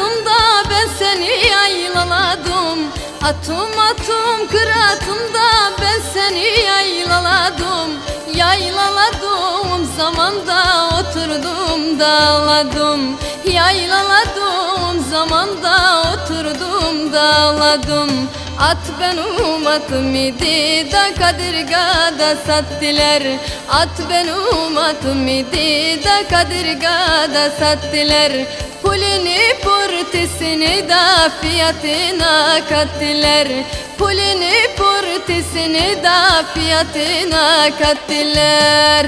Hayatımda ben seni yaylaladım. Atım atım kıratımda ben seni yaylaladım. Yaylaladım zamanda oturdum dağladım. Yaylaladım zamanda oturdum dağladım. At benim atım idi da Kadirga'da sattiler At benim atım idi da Kadirga'da sattiler Pulini purtisini da fiyatına kattiler Pulini purtisini da fiyatına kattiler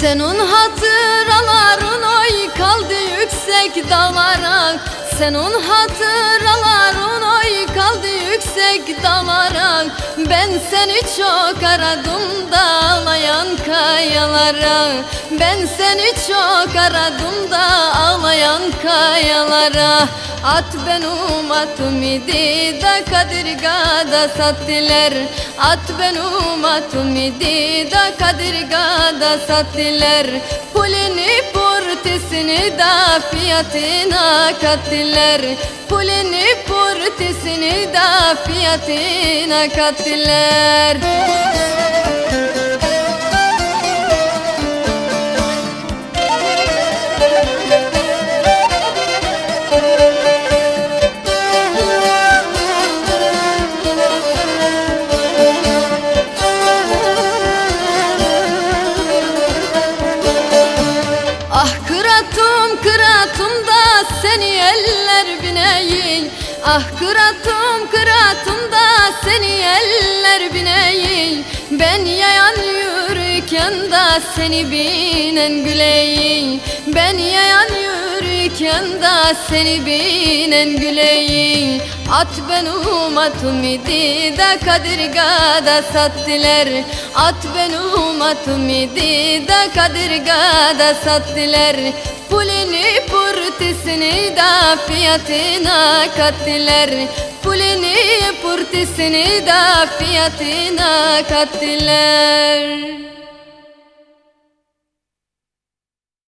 Senin hatıraların oy kaldı yüksek dağlara. Senin hatıraların oy kaldı yüksek dağlara. Ben seni çok aradım dağlayan kayalara. Ben seni çok aradım kayalara At benim atım idi da kadirgada sattiler At benim atım idi da kadirgada sattiler Pulini purtisini da fiyatına kattiler Pulini purtisini da fiyatına kattiler seni eller bineyin Ah kıratım kıratım da seni eller bineyin Ben yayan yürürken da seni binen güleyin Ben yayan yürürken da seni binen güleyin At benim atım idi da kadirgada sattiler At benim atım idi da kadirgada sattiler Pulini purtisini da fiyatına kattiler Pulini purtisini da fiyatına kattiler